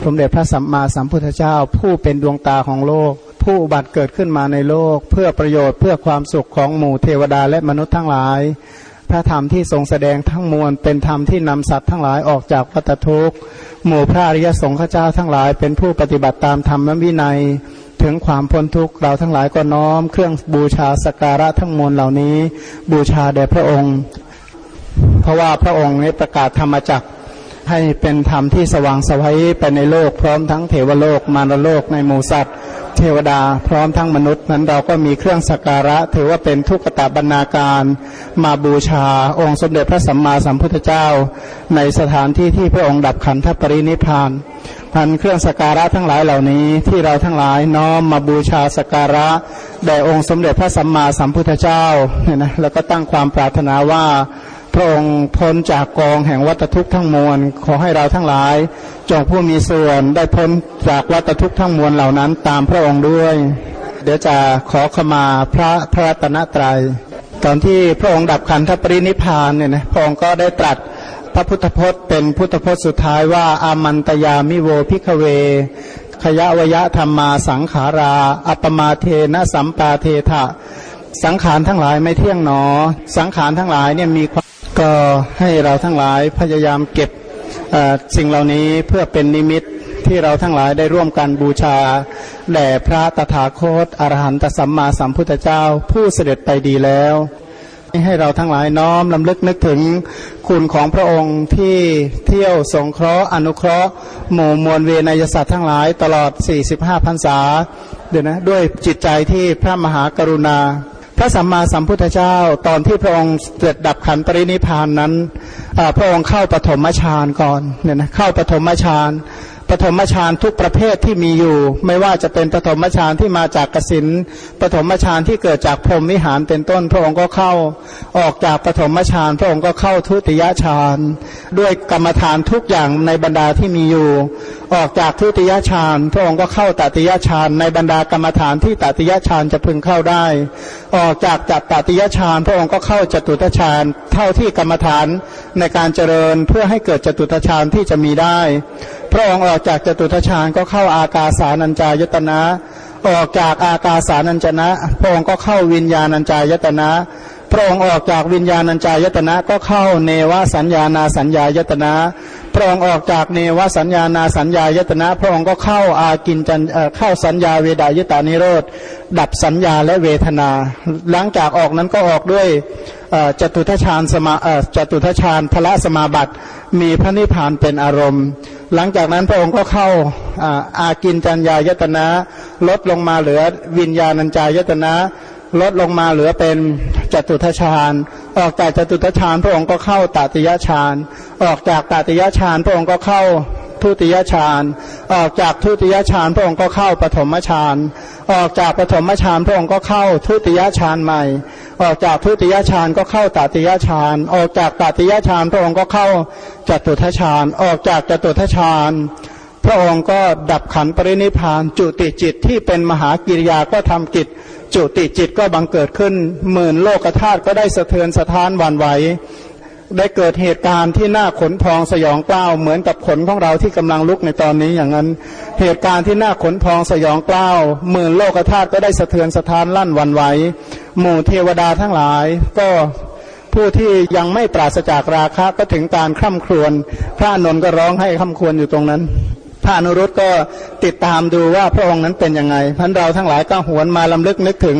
สมเด็จพระสัมมาสัมพุทธเจ้า ผู้เป็นดวงตาของโลก ผู้บัติเกิดขึ้นมาในโลก เพื่อประโยชน์เพื่อความสุขของหมู่เทวดาและมนุษย์ทั้งหลาย พระธรรมที่ทรงแสดงทั้งมวลเป็นธรรมที่นำสัตว์ทั้งหลายออกจากวัฏทุกข์ หมู่พระอริยสงฆ์เจ้าทั้งหลาย เป็นผู้ปฏิบัติตามธรรมวินัย ถึงความพ้นทุกข์เราทั้งหลายก็น้อม เครื่องบูชาสการะทั้งมวลเหล่านี้ บูชาแด่พระองค์ เพราะว่าพระองค์นี้ประกาศธรรมจักร ให้เป็นธรรมที่สว่างสวัยไปในโลก พร้อมทั้งเทวโลกมารโลกในหมูสัตว์เทวดาพร้อมทั้งมนุษย์นั้นเราก็มีเครื่องสักการะ ถือว่าเป็นทุกขตาบรรณาการมาบูชา องค์สมเด็จพระสัมมาสัมพุทธเจ้า ในสถานที่ที่พระองค์ดับขันธปรินิพานพันเครื่องสักการะทั้งหลายเหล่านี้ที่เราทั้งหลายน้อมมาบูชาสักการะแด่องค์สมเด็จพระสัมมาสัมพุทธเจ้าเนี่ยนะแล้วก็ตั้งความปรารถนาว่า พระองค์พ้นจากกองแห่งวัฏทุกข์ทั้งมวล ขอให้เราทั้งหลายจงผู้มีส่วนได้พ้นจากวัฏทุกข์ทั้งมวลเหล่านั้นตามพระองค์ด้วย เดี๋ยวจะขอขมาพระพระตนตรัยตอนที่พระองค์ดับขันธปรินิพานเนี่ยนะพระองค์ก็ได้ตรัสพระพุทธพจน์เป็นพุทธพจน์สุดท้ายว่า อามันตยามิโวพิกเว ขยะวยะธรรมาสังขารา อัปมาเทนะสัมปาเทถะสังขารทั้งหลายไม่เที่ยงหนอ สังขารทั้งหลายเนี่ยมีความ ก็ให้เราทั้งหลายพยายามเก็บสิ่งเหล่านี้เพื่อเป็นนิมิตที่เราทั้งหลายได้ร่วมกันบูชาแด่พระตถาคตอรหันตสัมมาสัมพุทธเจ้าผู้เสด็จไปดีแล้วให้เราทั้งหลายน้อมลำลึกนึกถึงคุณของพระองค์ที่เที่ยวสงเคราะห์อนุเคราะห์ หมู่มวลเวนยสัตว์ทั้งหลายตลอด 45พรรษาเดี๋ยวนะด้วยจิตใจที่พระมหากรุณา พระสัมมาสัมพุทธเจ้าตอนที่พระองค์เสด็จดับขันปรินิพานนั้นพระองค์เข้าปฐมฌานก่อนเนี่ยนะเข้าปฐมฌานปฐมฌานทุกประเภทที่มีอยู่ ไม่ว่าจะเป็นปฐมฌานที่มาจากกสินปฐมฌานที่เกิดจากพรหมวิหารเป็นต้น พระองค์ก็เข้าออกจากปฐมฌานพระองค์ก็เข้าทุติยฌานด้วยกรรมฐานทุกอย่างในบรรดาที่มีอยู่ ออกจากทุติยฌานพระองค์ก็เข้าตติยฌานในบรรดากรรมฐานที่ตติยฌานจะพึงเข้าได้ ออกจากจัตติยฌานพระองค์ก็เข้าจตุตฌานเท่าที่กรรมฐานในการเจริญเพื่อให้เกิดจตุตฌานที่จะมีได้ พระองค์ออกจากจตุทชานก็เข้าอากาสานัญจายตนะ ออกจากอากาสานัญจนะ พระองค์ก็เข้าวิญญาณัญจายตนะ พระองค์ออกจากวิญญาณัญจายตนะก็เข้าเนวสัญญานาสัญญายตนะพระองค์ออกจากเนวสัญญานาสัญญายตนะ พระองค์ก็เข้าอากินจันเข้าสัญญาเวดายตานิโรธดับสัญญาและเวทนา หลังจากออกนั้นก็ออกด้วยจตุทชาญสมาจตุทชาญพระสมาบัติมีพระนิพพานเป็นอารมณ์ หลังจากนั้นพระองค์ก็เข้าอากินจัญญายตนะ ลดลงมาเหลือวิญญาณัญจายตนะ ลดลงมาเหลือเป็นจตุทชาญ ออกจากจตุทชาญพระองค์ก็เข้าตติยฌานออกจากตติยฌานพระองค์ก็เข้าทุติยฌานออกจากทุติยฌานพระองค์ก็เข้าปฐมฌาน ออกจากปฐมฌานพระองค์ก็เข้าทุติยฌานใหม่ ออกจากทุติยฌานก็เข้าตติยฌาน ออกจากตติยฌานพระองค์ก็เข้าจตุทฌานออกจากจตุทฌานพระองค์ก็ดับขันปรินิพานจุติจิตที่เป็นมหากิริยาก็ทำกิจ จุติจิตก็บังเกิดขึ้น หมื่นโลกธาตุก็ได้สะเทือนสะท้านวันไหวได้เกิดเหตุการณ์ที่น่าขนพองสยองกล้าวเหมือนกับขนของเราที่กำลังลุกในตอนนี้อย่างนั้น เหตุการณ์ที่น่าขนพองสยองกล้าวหมื่นโลกธาตุก็ได้สะเทือนสะท้านลั่นวันไหวหมู่เทวดาทั้งหลาย ก็ผู้ที่ยังไม่ปราศจากราคะก็ถึงการคร่ำครวญพระนนท์ก็ร้องให้คร่ำครวญอยู่ตรงนั้น พระอนุรุตก็ติดตามดูว่าพระองค์นั้นเป็นยังไงพันเราทั้งหลายก็หวนมาลำลึกนึกถึง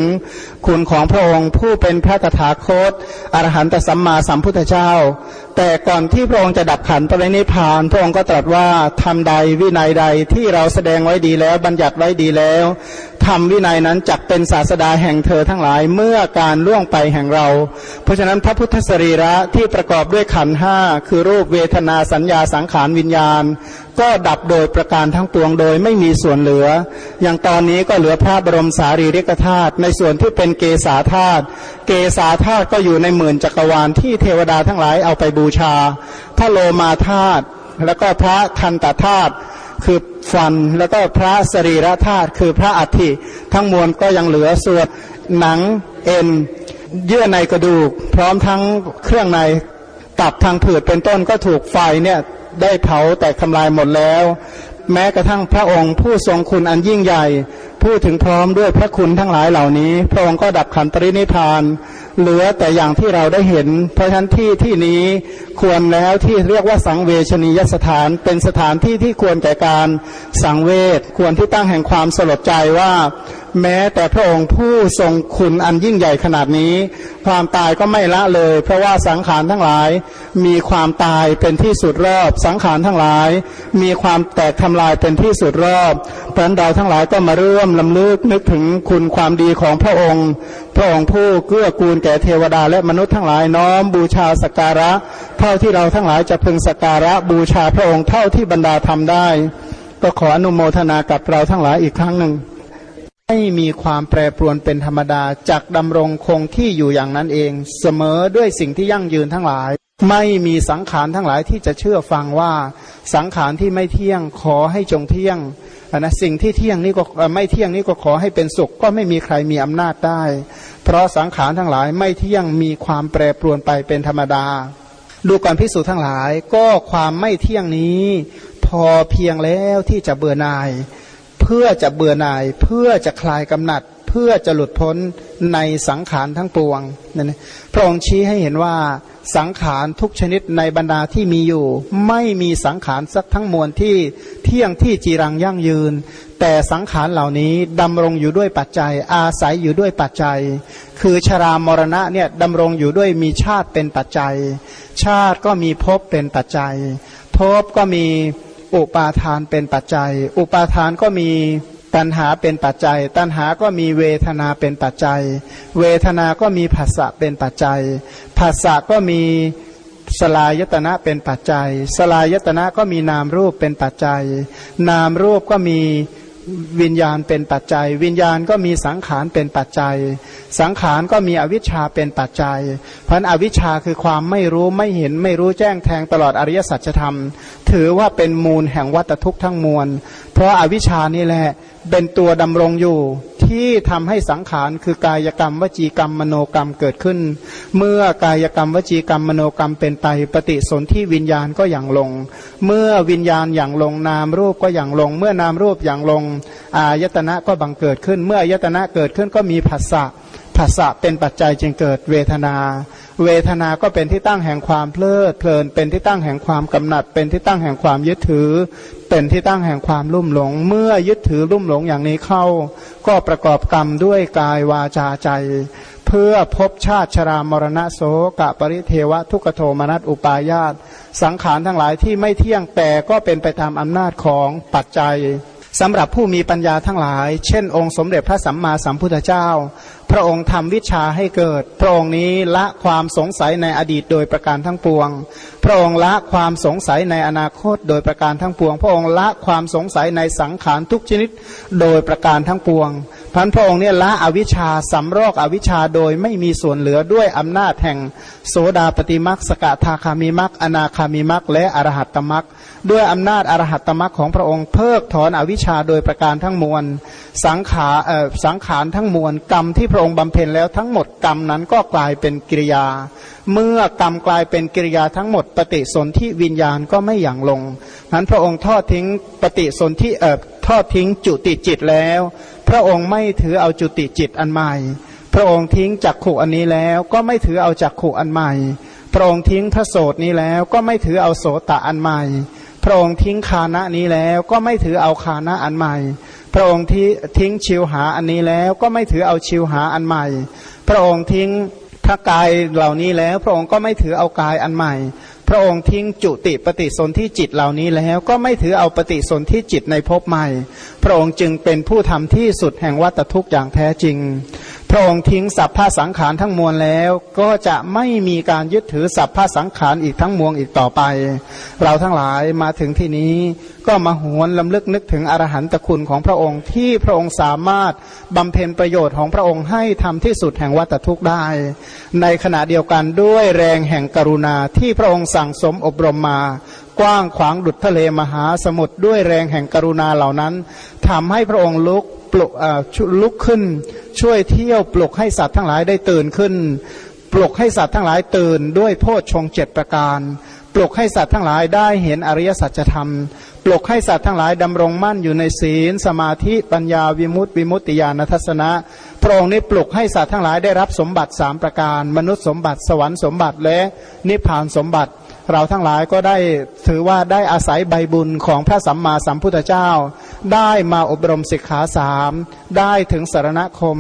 คุณของพระองค์ ผู้เป็นพระตถาคตอรหันตสัมมาสัมพุทธเจ้าแต่ก่อนที่พระองค์จะดับขันปรินิพาน พระองค์ก็ตรัสว่าทำใดวินัยใดที่เราแสดงไว้ดีแล้วบัญญัติไว้ดีแล้วธรรมวินัยนั้นจักเป็นศาสดาแห่งเธอทั้งหลายเมื่อการล่วงไปแห่งเรา เพราะฉะนั้นพระพุทธสรีระที่ประกอบด้วยขันห้าคือรูปเวทนาสัญญาสังขารวิญญาณ ก็ดับโดยประการทั้งปวงโดยไม่มีส่วนเหลือ อย่างตอนนี้ก็เหลือพระบรมสารีริกธาตุในส่วนที่เป็นเกษาธาตุเกษาธาตุก็อยู่ในหมื่นจักรวาลที่เทวดาทั้งหลายเอาไปบููชา พระโลมาธาตุแล้วก็พระคันตธาตุคือฟันแล้วก็พระสรีระธาตุคือพระอัฐิทั้งมวลก็ยังเหลือส่วนหนังเอ็นเยื่อในกระดูก พร้อมทั้งเครื่องในตับทางผืดเป็นต้นก็ถูกไฟเนี่ยได้เผาแต่ทำลายหมดแล้ว แม้กระทั่งพระองค์ผู้ทรงคุณอันยิ่งใหญ่ พูดถึงพร้อมด้วยพระคุณทั้งหลายเหล่านี้ พระองค์ก็ดับขันตรินิพาน เหลือแต่อย่างที่เราได้เห็น เพราะฉะนั้นที่ที่นี้ควรแล้วที่เรียกว่าสังเวชนียสถาน เป็นสถานที่ที่ควรแก่การสังเวชควรที่ตั้งแห่งความสลดใจว่า แม้แต่พระองค์ผู้ทรงคุณอันยิ่งใหญ่ขนาดนี้ ความตายก็ไม่ละเลย เพราะว่าสังขารทั้งหลาย มีความตายเป็นที่สุดรอบ สังขารทั้งหลาย มีความแตกทำลายเป็นที่สุดรอบเพราะนั้นเราทั้งหลายก็มาเรื่มลำลึกนึกถึงคุณความดีของพระองค์ พระองค์ผู้เกื้อกูลแก่เทวดาและมนุษย์ทั้งหลายน้อมบูชาสการะ เท่าที่เราทั้งหลายจะพึงสการะบูชาพระองค์เท่าที่บรรดาทำได้ ก็ขออนุโมทนากับเราทั้งหลายอีกครั้งหนึ่งไม่มีความแปรปรวนเป็นธรรมดาจากดำรงคงที่อยู่อย่างนั้นเอง เสมอด้วยสิ่งที่ยั่งยืนทั้งหลาย ไม่มีสังขารทั้งหลายที่จะเชื่อฟังว่าสังขารที่ไม่เที่ยงขอให้จงเที่ยงนะสิ่งที่เที่ยงนี่ก็ไม่เที่ยงนี่ก็ขอให้เป็นสุข ก็ไม่มีใครมีอำนาจได้ เพราะสังขารทั้งหลายไม่เที่ยงมีความแปรปรวนไปเป็นธรรมดา ดูก่อนพิสูจน์ทั้งหลาย ก็ความไม่เที่ยงนี้ พอเพียงแล้วที่จะเบื่อหน่าย เพื่อจะเบื่อหน่าย เพื่อจะคลายกำหนัด เพื่อจะหลุดพ้นในสังขารทั้งปวงนั่นพระองค์ชี้ให้เห็นว่าสังขารทุกชนิดในบรรดาที่มีอยู่ ไม่มีสังขารสักทั้งมวลที่เที่ยงที่จีรังยั่งยืน แต่สังขารเหล่านี้ดำรงอยู่ด้วยปัจจัย อาศัยอยู่ด้วยปัจจัย คือชรามรณะเนี่ยดำรงอยู่ด้วยมีชาติเป็นปัจจัย ชาติก็มีภพเป็นปัจจัยภพก็มีอุปาทานเป็นปัจจัย อุปาทานก็มี ตัณหาเป็นปัจจัย ตัณหาก็มีเวทนาเป็นปัจจัย เวทนาก็มีภาษะเป็นปัจจัยภาษะก็มีสลายตนะเป็นปัจจัย สลายตนะก็มีนามรูปเป็นปัจจัย นามรูปก็มีวิญญาณเป็นปัจจัย วิญญาณก็มีสังขารเป็นปัจจัย สังขารก็มีอวิชชาเป็นปัจจัย เพราะอวิชชาคือความไม่รู้ไม่เห็นไม่รู้แจ้งแทงตลอดอริยสัจธรรม ถือว่าเป็นมูลแห่งวัตทุกข์ทั้งมวล เพราะอาวิชชานี่แหละเป็นตัวดำรงอยู่ที่ทำให้สังขารคือกายกรรมวจีกรรมมโนกรรมเกิดขึ้น เมื่อกายกรรมวจีกรรมมโนกรรมเป็นไปปฏิสนธิวิญญาณก็อย่างลง เมื่อวิญญาณอย่างลงนามรูปก็อย่างลง เมื่อนามรูปอย่างลงอายตนะก็บังเกิดขึ้น เมื่ออายตนะเกิดขึ้นก็มีผัสสะผัสสะเป็นปัจจัยจึงเกิดเวทนา เวทนาก็เป็นที่ตั้งแห่งความเพลิดเพลิน เป็นที่ตั้งแห่งความกำหนัด เป็นที่ตั้งแห่งความยึดถือ เป็นที่ตั้งแห่งความลุ่มหลง เมื่อยึดถือลุ่มหลงอย่างนี้เข้า ก็ประกอบกรรมด้วยกายวาจาใจ เพื่อพบชาติชรามรณะโสกะปริเทวะทุกโทมนัสอุปายาตสังขารทั้งหลายที่ไม่เที่ยงแต่ก็เป็นไปตามอำนาจของปัจจัย สำหรับผู้มีปัญญาทั้งหลาย เช่น องค์สมเด็จพระสัมมาสัมพุทธเจ้า พระองค์ทำวิชาให้เกิด พระองค์นี้ละความสงสัยในอดีตโดยประการทั้งปวง พระองค์ละความสงสัยในอนาคตโดยประการทั้งปวง พระองค์ละความสงสัยในสังขารทุกชนิดโดยประการทั้งปวงพันพระองค์เนี่ยละอวิชชาสำรอกอวิชชาโดยไม่มีส่วนเหลือด้วยอำนาจแห่งโสดาปฏิมักสกทาคามิมักอนาคามิมักและอรหัตตมัก ด้วยอำนาจอรหัตตมรรคของพระองค์เพิกถอนอวิชชาโดยประการทั้งมวล สังขาสังขารทั้งมวลกรรมที่พระองค์บำเพ็ญแล้วทั้งหมดกรรมนั้นก็กลายเป็นกิริยา เมื่อกรรมกลายเป็นกิริยาทั้งหมด ปฏิสนธิวิญญาณก็ไม่หยั่งลงนั้นพระองค์ทอดทิ้งปฏิสนธิเอ่อทอดทิ้งจุติจิตแล้ว พระองค์ไม่ถือเอาจุติจิตอันใหม่ พระองค์ทิ้งจักขู่อันนี้แล้วก็ไม่ถือเอาจักขู่อันใหม่ พระองค์ทิ้งพระโสดนี้แล้วก็ไม่ถือเอาโสตะอันใหม่ พระองค์ทิ้งคานะนี้แล้วก็ไม่ถือเอาคานะอันใหม่ พระองค์ที่ทิ้งชิวหาอันนี้แล้วก็ไม่ถือเอาชิวหาอันใหม่ พระองค์ทิ้งพระกายเหล่านี้แล้ว พระองค์ก็ไม่ถือเอากายอันใหม่ พระองค์ทิ้งจุติปฏิสนธิจิตเหล่านี้แล้ว ก็ไม่ถือเอาปฏิสนธิจิตในภพใหม่ พระองค์จึงเป็นผู้ทำที่สุดแห่งวัตทุกข์อย่างแท้จริง พระองค์ทิ้งสัพพะสังขารทั้งมวลแล้ว ก็จะไม่มีการยึดถือสัพพะสังขารอีกทั้งมวลอีกต่อไป เราทั้งหลายมาถึงที่นี้ก็มาหวนลำลึกนึกถึงอรหันตคุณของพระองค์ที่พระองค์สามารถบำเพ็ญประโยชน์ของพระองค์ให้ทำที่สุดแห่งวัตทุกข์ได้ ในขณะเดียวกันด้วยแรงแห่งกรุณาที่พระองค์สั่งสมอบรมมากว้างขวางดุจทะเลมหาสมุทรด้วยแรงแห่งกรุณาเหล่านั้นทำให้พระองค์ลุก ปลุกลุกขึ้น ช่วยเที่ยวปลุกให้สัตว์ทั้งหลายได้ตื่นขึ้น ปลุกให้สัตว์ทั้งหลายตื่นด้วยโพชฌงเจ็ดประการ ปลุกให้สัตว์ทั้งหลายได้เห็นอริยสัจธรรม ปลุกให้สัตว์ทั้งหลายดำรงมั่นอยู่ในศีล สมาธิปัญญาวิมุตติวิมุตติญาณทัศนะพระองค์นี้ปลุกให้สัตว์ทั้งหลายได้รับสมบัติสามประการ มนุษย์สมบัติสวรรค์สมบัติและนิพพานสมบัติ เราทั้งหลายก็ได้ถือว่าได้อาศัยใบบุญของพระสัมมาสัมพุทธเจ้า ได้มาอบรมศิกขาสามได้ถึงสารณคม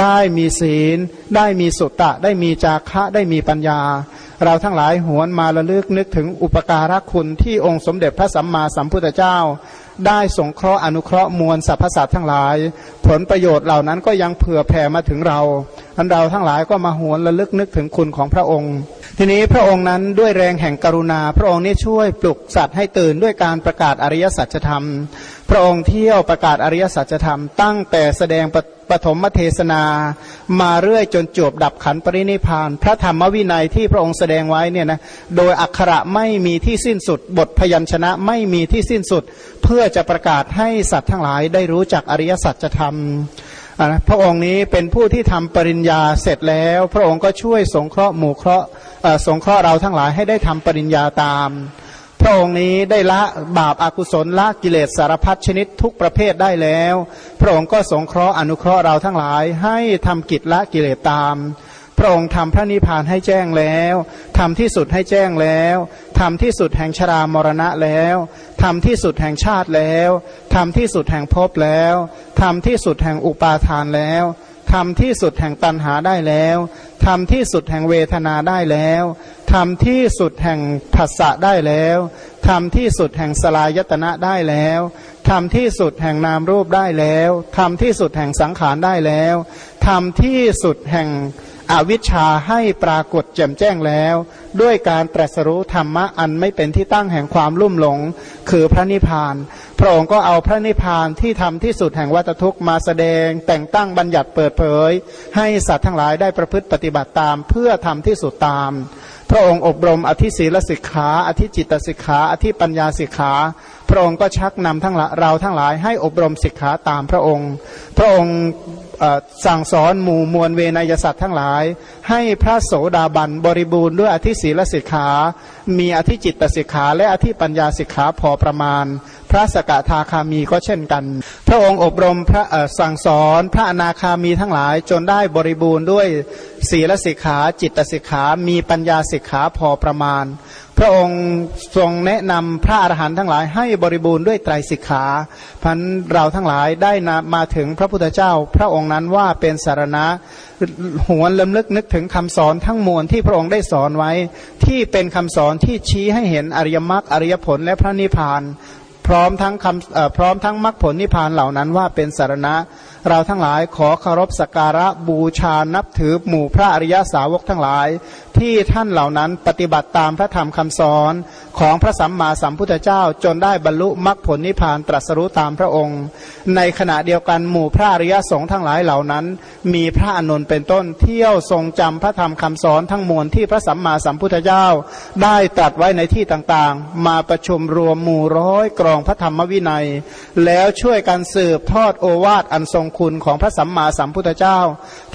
ได้มีศีล ได้มีสุตตะ ได้มีจาคะได้มีปัญญา เราทั้งหลายหวนมาระลึกนึกถึงอุปการะคุณที่องค์สมเด็จพระสัมมาสัมพุทธเจ้า ได้สงเคราะห์อนุเคราะห์มวลสรรพสัตว์ทั้งหลาย ผลประโยชน์เหล่านั้นก็ยังเผื่อแผ่มาถึงเราอันเราทั้งหลายก็มาหวนระลึกนึกถึงคุณของพระองค์ ทีนี้พระองค์นั้นด้วยแรงแห่งกรุณา พระองค์นี้ช่วยปลุกสัตว์ให้ตื่นด้วยการประกาศอริยสัจธรรม พระองค์เที่ยวประกาศอริยสัจธรรม ตั้งแต่แสดงปปฐมเทศนา มาเรื่อยจนจบดับขันปรินิพาน พระธรรมวินัยที่พระองค์แสดงไว้เนี่ยนะโดยอักขระไม่มีที่สิ้นสุด บทพยัญชนะไม่มีที่สิ้นสุด เพื่อจะประกาศให้สัตว์ทั้งหลายได้รู้จักอริยสัจธรรมพระองค์นี้เป็นผู้ที่ทำปริญญาเสร็จแล้ว พระองค์ก็ช่วยสงเคราะห์หมู่เคราะห์ สงเคราะห์เราทั้งหลายให้ได้ทำปริญญาตาม พระองค์นี้ได้ละบาปอากุศลละกิเลสสารพัดชนิดทุกประเภทได้แล้ว พระองค์ก็สงเคราะห์อนุเคราะห์เราทั้งหลายให้ทำกิจละกิเลสตามพระองค์ทำพระนิพพานให้แจ้งแล้วทำที่สุดให้แจ้งแล้วทำที่สุดแห่งชรามรณะแล้วทำที่สุดแห่งชาติแล้วทำที่สุดแห่งภพแล้วทำที่สุดแห่งอุปาทานแล้ว ทำที่สุดแห่งตัณหาได้แล้วทำที่สุดแห่งเวทนาได้แล้วทำที่สุดแห่งผัสสะได้แล้วทำที่สุดแห่งสลายตนะได้แล้วทำที่สุดแห่งนามรูปได้แล้วทำที่สุดแห่งสังขารได้แล้วทำที่สุดแห่ง อวิชชาให้ปรากฏแจ่มแจ้งแล้ว ด้วยการตรัสรู้ธรรมะอันไม่เป็นที่ตั้งแห่งความลุ่มหลง คือพระนิพพาน พระองค์ก็เอาพระนิพพานที่ทำที่สุดแห่งวัตทุกข์มาแสดง แต่งตั้งบัญญัติเปิดเผย ให้สัตว์ทั้งหลายได้ประพฤติปฏิบัติตามเพื่อทำที่สุดตาม พระองค์อบรมอธิศีลสิกขา อธิจิตสิกขา อธิปัญญาสิกขา พระองค์ก็ชักนำทั้งเราทั้งหลายให้อบรมสิกขาตามพระองค์ พระองค์ สั่งสอนหมู่มวลเวนยสัตว์ทั้งหลาย ให้พระโสดาบันบริบูรณ์ด้วยอธิศีลสิกขา มีอธิจิตสิกขา และอธิปัญญาสิกขาพอประมาณ พระสกทาคามีก็เช่นกัน พระองค์อบรมพระสั่งสอนพระอนาคามีทั้งหลายจนได้บริบูรณ์ด้วยศีลสิกขาจิตสิกขา มีปัญญาสิกขาพอประมาณ พระองค์ทรงแนะนำพระอรหันต์ทั้งหลายให้บริบูรณ์ด้วยไตรสิกขาพันเราทั้งหลายได้นมาถึงพระพุทธเจ้า พระองค์นั้นว่าเป็นสารณะหวนลำลึกนึกถึงคำสอนทั้งมวลที่พระองค์ได้สอนไว้ ที่เป็นคำสอนที่ชี้ให้เห็นอริยมรรคอริยผลและพระนิพพานพร้อมทั้งคำพร้อมทั้งมรรคผลนิพพานเหล่านั้นว่าเป็นสารณะ เราทั้งหลายขอเคารพสักการะบูชานับถือหมู่พระอริยสาวกทั้งหลาย ที่ท่านเหล่านั้นปฏิบัติตามพระธรรมคำสอนของพระสัมมาสัมพุทธเจ้าจนได้บรรลุมรรคผลนิพพานตรัสรู้ตามพระองค์ ในขณะเดียวกันหมู่พระอริยสงฆ์ทั้งหลายเหล่านั้น มีพระอนุนเป็นต้นเที่ยวทรงจำพระธรรมคำสอนทั้งมวลที่พระสัมมาสัมพุทธเจ้า ได้ตรัสไว้ในที่ต่างๆ มาประชุมรวมหมู่ร้อยกรองพระธรรมวินัย แล้วช่วยกันสืบทอดโอวาทอันทรงคุณของพระสัมมาสัมพุทธเจ้า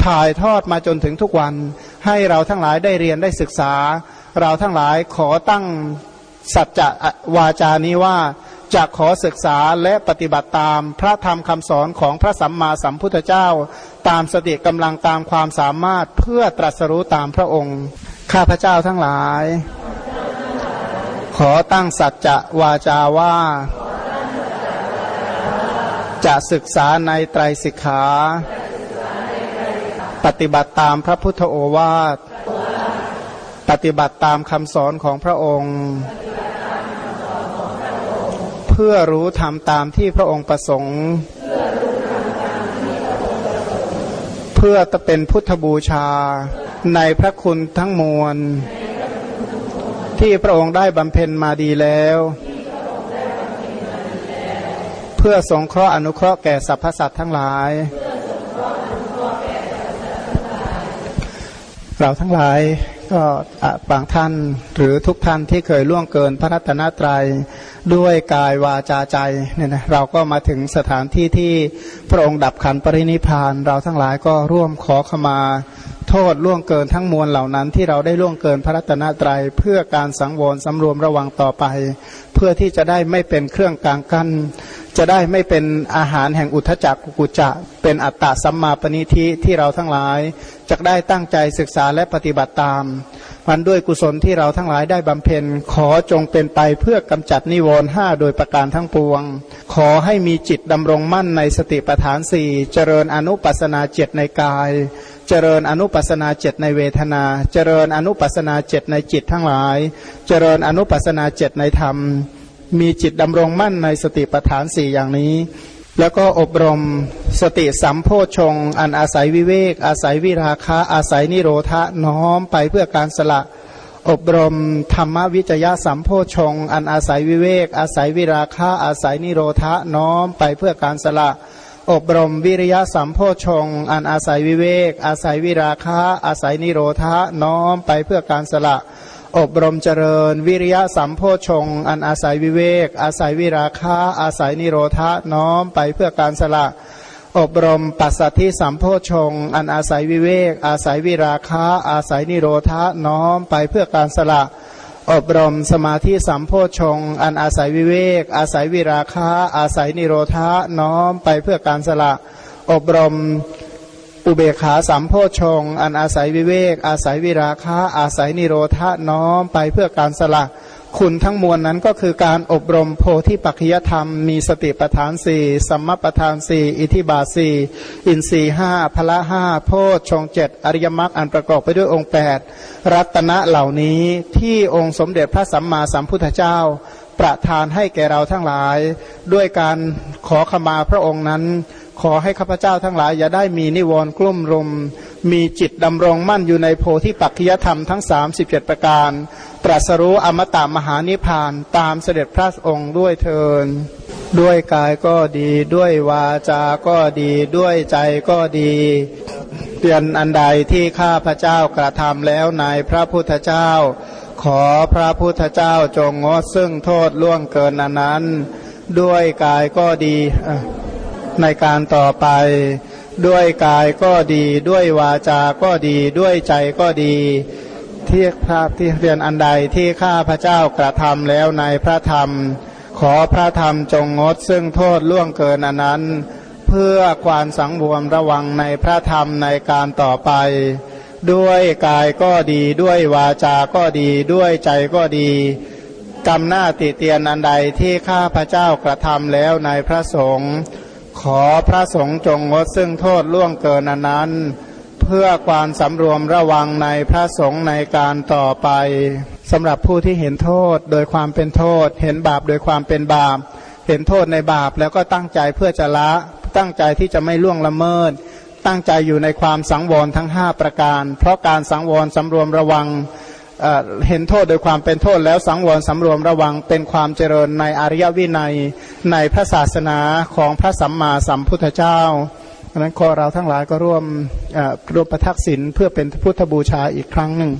ถ่ายทอดมาจนถึงทุกวัน ให้เราทั้งหลายได้เรียนได้ศึกษา เราทั้งหลายขอตั้งสัจจะวาจานี้ว่าจะขอศึกษาและปฏิบัติตามพระธรรมคำสอนของพระสัมมาสัมพุทธเจ้า ตามสติกำลังตามความสามารถเพื่อตรัสรู้ตามพระองค์ ข้าพระเจ้าทั้งหลาย ขอตั้งสัจจะวาจาว่า จะศึกษาในไตรสิกขา ปฏิบัติตามพระพุทธโอวาท ปฏิบัติตามคำสอนของพระองค์ เพื่อรู้ธรรมตามที่พระองค์ประสงค์ เพื่อจะเป็นพุทธบูชาในพระคุณทั้งมวล ที่พระองค์ได้บำเพ็ญมาดีแล้ว เพื่อสงเคราะห์อนุเคราะห์แก่สรรพสัตว์ทั้งหลาย เราทั้งหลายก็บางท่านหรือทุกท่านที่เคยล่วงเกินพระรัตนตรยัยด้วยกายวาจาใจเนี่ยนะเราก็มาถึงสถานที่ที่พระองค์ดับขันปรินิพาน เราทั้งหลายก็ร่วมขอขมาโทษล่วงเกินทั้งมวลเหล่านั้น ที่เราได้ล่วงเกินพระรัตนตรัยเพื่อการสังวรสำรวมระวังต่อไป เพื่อที่จะได้ไม่เป็นเครื่องกลางกั้น จะได้ไม่เป็นอาหารแห่งอุทจักกุกุจะ เป็นอัตตะสัมมาปณิทิที่เราทั้งหลายจะได้ตั้งใจศึกษาและปฏิบัติตามมันด้วยกุศลที่เราทั้งหลายได้บำเพ็ญ ขอจงเป็นไปเพื่อกำจัดนิวรณ์ห้าโดยประการทั้งปวง ขอให้มีจิตดำรงมั่นในสติปัฏฐานสี่เจริญอนุปัสนาเจตในกาย เจริญอนุปัสนาเจตในเวทนา เจริญอนุปัสนาเจตในจิตทั้งหลาย เจริญอนุปัสนาเจตในธรรม มีจิตดำรงมั่นในสติปัฏฐานสี่อย่างนี้ แล้วก็อบรมสติสัมโพชง อันอาศัยวิเวก อาศัยวิราคะ อาศัยนิโรธะน้อมไปเพื่อการสละ อบรมธรรมวิจยะสัมโพชง อันอาศัยวิเวก อาศัยวิราคะ อาศัยนิโรธะน้อมไปเพื่อการสละอบรมวิริยะสัมโพชง อันอาศัยวิเวก อาศัยวิราคะ อาศัยนิโรธะน้อมไปเพื่อการสละ อบรมเจริญ วิริยะสัมโพชง อันอาศัยวิเวก อาศัยวิราคะอาศัยนิโรธะน้อมไปเพื่อการสละ อบรมปัสสัทธิสัมโพชง อันอาศัยวิเวก อาศัยวิราคะอาศัยนิโรธะน้อมไปเพื่อการสละ อบรมสมาธิสัมโพชง อันอาศัยวิเวก อาศัยวิราคะอาศัยนิโรธะน้อมไปเพื่อการสละ อบรม อุเบขาสัมโพชง อันอาศัยวิเวก อาศัยวิราคะ อาศัยนิโรธะน้อมไปเพื่อการสละคุณทั้งมวลนั้นก็คือการอบรมโพธิปัจจยธรรม มีสติปัฏฐานสี่สัมมาปัฏฐานสี่อิทิบาสี่อินทรีห้าพละห้าโพชฌงเจ็ดอริยมรรคอันประกอบไปด้วยองค์แปดรัตนะเหล่านี้ที่องค์สมเด็จพระสัมมาสัมพุทธเจ้า ประทานให้แก่เราทั้งหลาย ด้วยการขอขมาพระองค์นั้น ขอให้ข้าพเจ้าทั้งหลายอย่าได้มีนิวรณ์กลุ่มรุม มีจิตดำรงมั่นอยู่ในโพธิปัจจยธรรมทั้ง 37 ประการ ตรัสรู้อมตะมหานิพานตามเสด็จพระองค์ด้วยเทินด้วยกายก็ดีด้วยวาจาก็ดีด้วยใจก็ดีเตือนอันใดที่ข้าพเจ้ากระทำแล้วในพระพุทธเจ้า ขอพระพุทธเจ้าจงงดซึ่งโทษล่วงเกินนนั้น ด้วยกายก็ดี ในการต่อไป ด้วยกายก็ดี ด้วยวาจาก็ดี ด้วยใจก็ดีที่พระที่เรียนอันใดที่ข้าพระเจ้ากระทำแล้วในพระธรรม ขอพระธรรมจงงดซึ่งโทษล่วงเกินอันนั้น เพื่อความสังวรระวังในพระธรรมในการต่อไป ด้วยกายก็ดีด้วยวาจาก็ดีด้วยใจก็ดีกรรมหน้าติเตียนอันใดที่ข้าพระเจ้ากระทำแล้วในพระสงฆ์ ขอพระสงฆ์จงงดซึ่งโทษล่วงเกินนั้น เพื่อความสำรวมระวังในพระสงฆ์ในการต่อไปสำหรับผู้ที่เห็นโทษโดยความเป็นโทษ เห็นบาปโดยความเป็นบาป เห็นโทษในบาปแล้วก็ตั้งใจเพื่อจะละตั้งใจที่จะไม่ล่วงละเมิด ตั้งใจอยู่ในความสังวรทั้ง 5 ประการ เพราะการสังวรสำรวมระวัง เห็นโทษโดยความเป็นโทษแล้วสังวรสำรวมระวังเป็นความเจริญในอริยวินัยในพระศาสนาของพระสัมมาสัมพุทธเจ้านั้นขอเราทั้งหลายก็ร่วมร่วมประทักษิณเพื่อเป็นพุทธบูชาอีกครั้งหนึ่ง